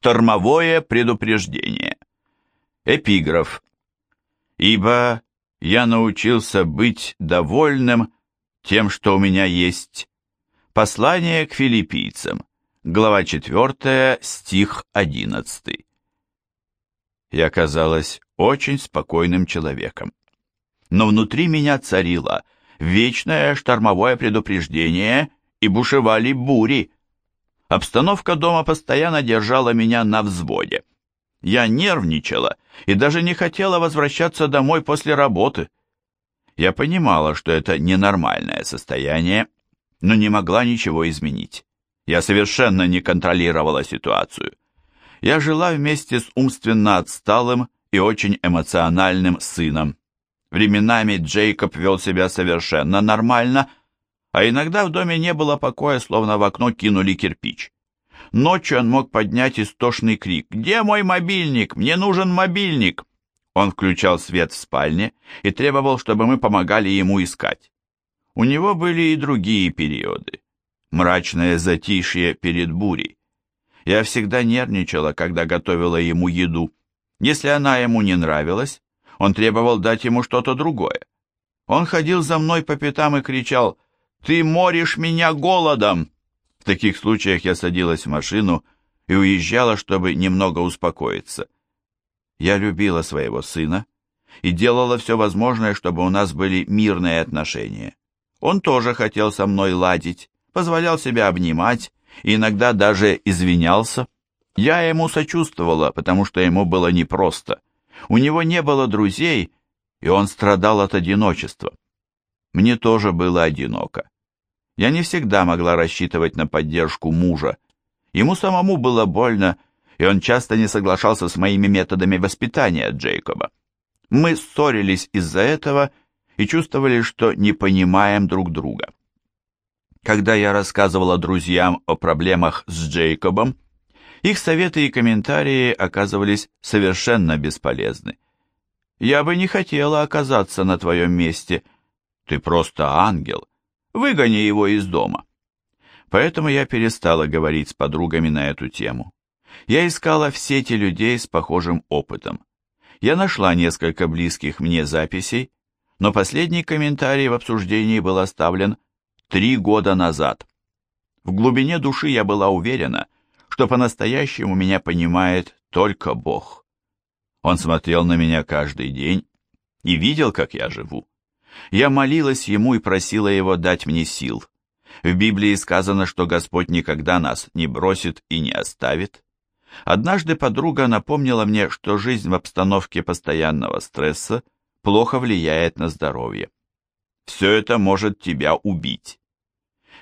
Штормовое предупреждение. Эпиграф. «Ибо я научился быть довольным тем, что у меня есть». Послание к филиппийцам. Глава 4, стих 11. Я казалась очень спокойным человеком. Но внутри меня царило вечное штормовое предупреждение и бушевали бури. Обстановка дома постоянно держала меня на взводе. Я нервничала и даже не хотела возвращаться домой после работы. Я понимала, что это ненормальное состояние, но не могла ничего изменить. Я совершенно не контролировала ситуацию. Я жила вместе с умственно отсталым и очень эмоциональным сыном. Временами Джейкоб вел себя совершенно нормально, а иногда в доме не было покоя, словно в окно кинули кирпич. Ночью он мог поднять истошный крик «Где мой мобильник? Мне нужен мобильник!» Он включал свет в спальне и требовал, чтобы мы помогали ему искать. У него были и другие периоды. Мрачное затишье перед бурей. Я всегда нервничала, когда готовила ему еду. Если она ему не нравилась, он требовал дать ему что-то другое. Он ходил за мной по пятам и кричал «Ты моришь меня голодом!» В таких случаях я садилась в машину и уезжала, чтобы немного успокоиться. Я любила своего сына и делала все возможное, чтобы у нас были мирные отношения. Он тоже хотел со мной ладить, позволял себя обнимать и иногда даже извинялся. Я ему сочувствовала, потому что ему было непросто. У него не было друзей, и он страдал от одиночества. Мне тоже было одиноко. Я не всегда могла рассчитывать на поддержку мужа. Ему самому было больно, и он часто не соглашался с моими методами воспитания Джейкоба. Мы ссорились из-за этого и чувствовали, что не понимаем друг друга. Когда я рассказывала друзьям о проблемах с Джейкобом, их советы и комментарии оказывались совершенно бесполезны. «Я бы не хотела оказаться на твоем месте. Ты просто ангел. Выгони его из дома». Поэтому я перестала говорить с подругами на эту тему. Я искала в сети людей с похожим опытом. Я нашла несколько близких мне записей, но последний комментарий в обсуждении был оставлен три года назад. В глубине души я была уверена, что по-настоящему меня понимает только Бог. Он смотрел на меня каждый день и видел, как я живу. Я молилась ему и просила его дать мне сил. В Библии сказано, что Господь никогда нас не бросит и не оставит. Однажды подруга напомнила мне, что жизнь в обстановке постоянного стресса плохо влияет на здоровье. Все это может тебя убить.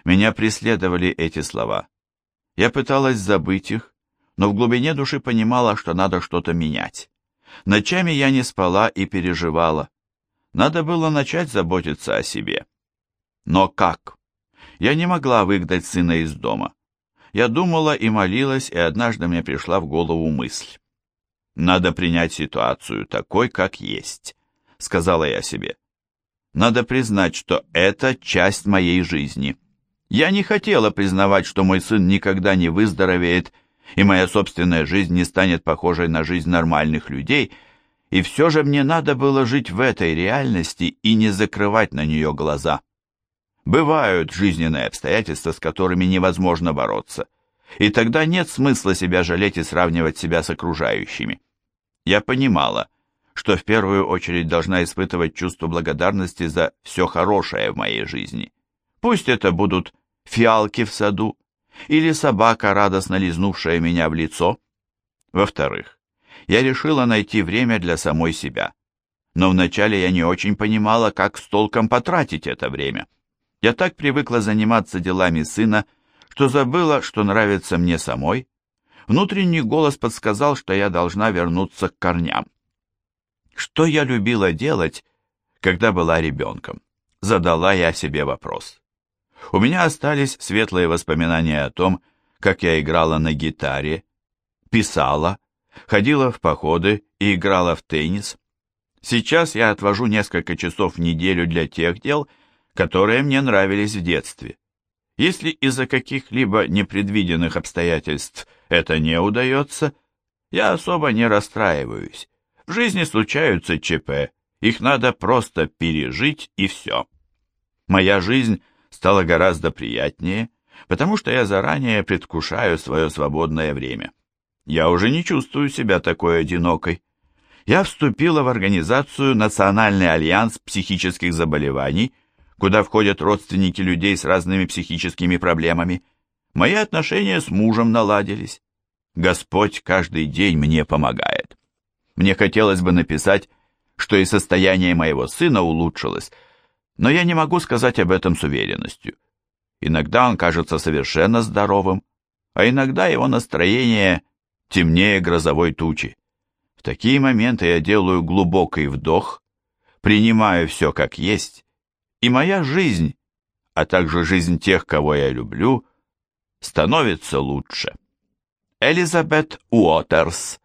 Меня преследовали эти слова. Я пыталась забыть их, но в глубине души понимала, что надо что-то менять. Ночами я не спала и переживала. Надо было начать заботиться о себе. Но как? Я не могла выгнать сына из дома. Я думала и молилась, и однажды мне пришла в голову мысль. «Надо принять ситуацию такой, как есть», — сказала я себе. «Надо признать, что это часть моей жизни». Я не хотела признавать, что мой сын никогда не выздоровеет, и моя собственная жизнь не станет похожей на жизнь нормальных людей, и все же мне надо было жить в этой реальности и не закрывать на нее глаза. Бывают жизненные обстоятельства, с которыми невозможно бороться, и тогда нет смысла себя жалеть и сравнивать себя с окружающими. Я понимала, что в первую очередь должна испытывать чувство благодарности за все хорошее в моей жизни. Пусть это будут фиалки в саду или собака, радостно лизнувшая меня в лицо. Во-вторых, я решила найти время для самой себя. Но вначале я не очень понимала, как с толком потратить это время. Я так привыкла заниматься делами сына, что забыла, что нравится мне самой. Внутренний голос подсказал, что я должна вернуться к корням. Что я любила делать, когда была ребенком? Задала я себе вопрос. У меня остались светлые воспоминания о том, как я играла на гитаре, писала, ходила в походы и играла в теннис. Сейчас я отвожу несколько часов в неделю для тех дел, которые мне нравились в детстве. Если из-за каких-либо непредвиденных обстоятельств это не удается, я особо не расстраиваюсь. В жизни случаются ЧП, их надо просто пережить и все. Моя жизнь стала гораздо приятнее, потому что я заранее предвкушаю свое свободное время. Я уже не чувствую себя такой одинокой. Я вступила в организацию Национальный альянс психических заболеваний, куда входят родственники людей с разными психическими проблемами. Мои отношения с мужем наладились. Господь каждый день мне помогает. Мне хотелось бы написать, что и состояние моего сына улучшилось, но я не могу сказать об этом с уверенностью. Иногда он кажется совершенно здоровым, а иногда его настроение темнее грозовой тучи. В такие моменты я делаю глубокий вдох, принимаю все как есть, и моя жизнь, а также жизнь тех, кого я люблю, становится лучше. Элизабет Уотерс